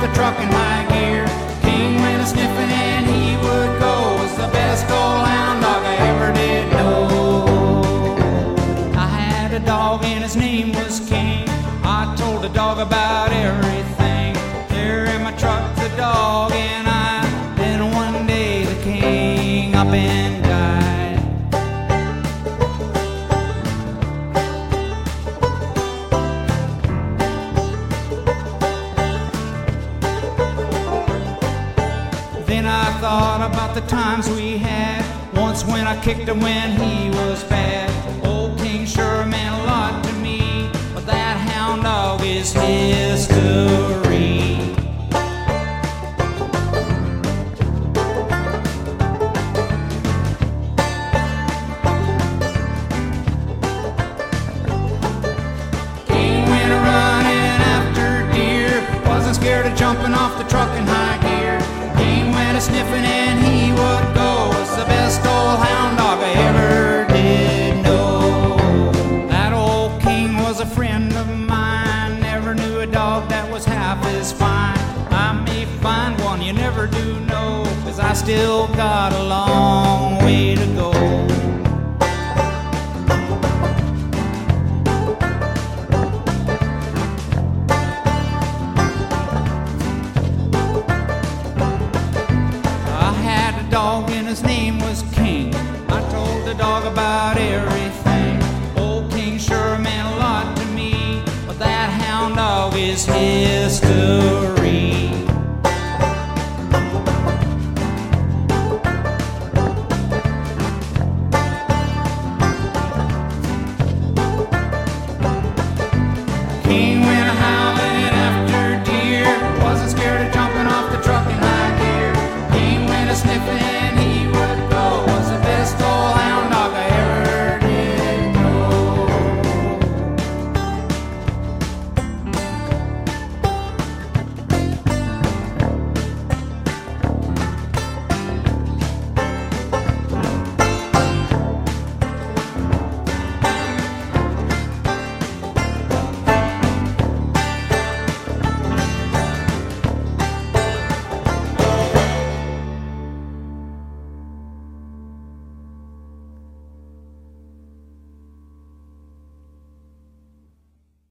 the truck in high gear. King went a sniffing and he would go. Was the best old hound dog I ever did know. I had a dog and his name was King. I told the dog about everything. Thought about the times we had. Once when I kicked him when he was bad. Old King sure meant a lot to me, but that hound dog is history. King went running after deer. Wasn't scared of jumping off the truck in high A dog that was half as fine. I may find one, you never do know. Cause I still got a is history.